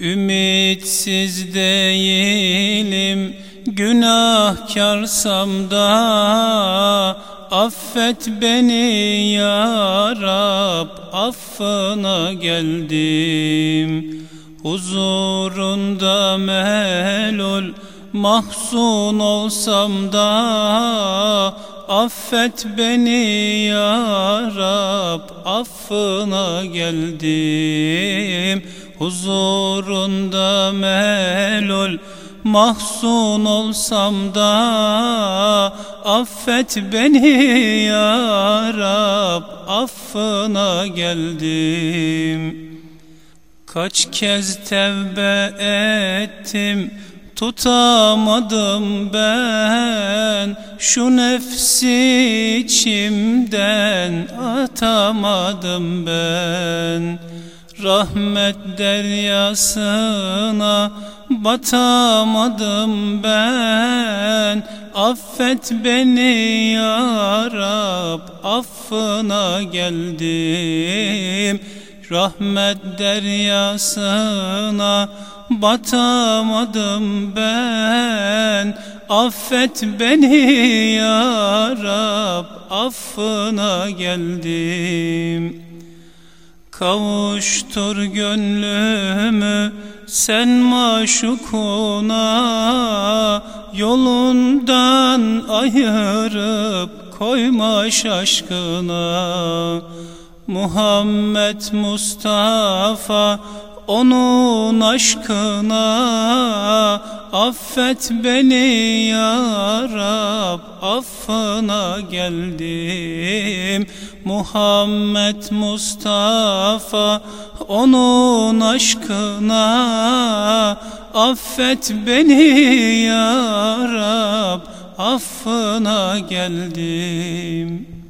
Ümitsiz değilim günahkarsam da Affet beni ya Rab affına geldim. Huzurunda melul mahzun olsam da Affet beni ya Rab affına geldim. Huzurunda melul mahzun olsam da Affet beni ya Rab affına geldim. Kaç kez tevbe ettim Tutamadım ben. Şu nefsi içimden atamadım ben. Rahmet deryasına batamadım ben. Affet beni ya Rab affına geldim. Rahmet deryasına batamadım ben. Affet beni ya Rab. Affına geldim. Kavuştur gönlümü sen maşukuna. Yolundan ayırıp koyma şaşkına. Muhammed Mustafa onun aşkına affet beni ya Rab affına geldim. Muhammed Mustafa onun aşkına affet beni ya Rab affına geldim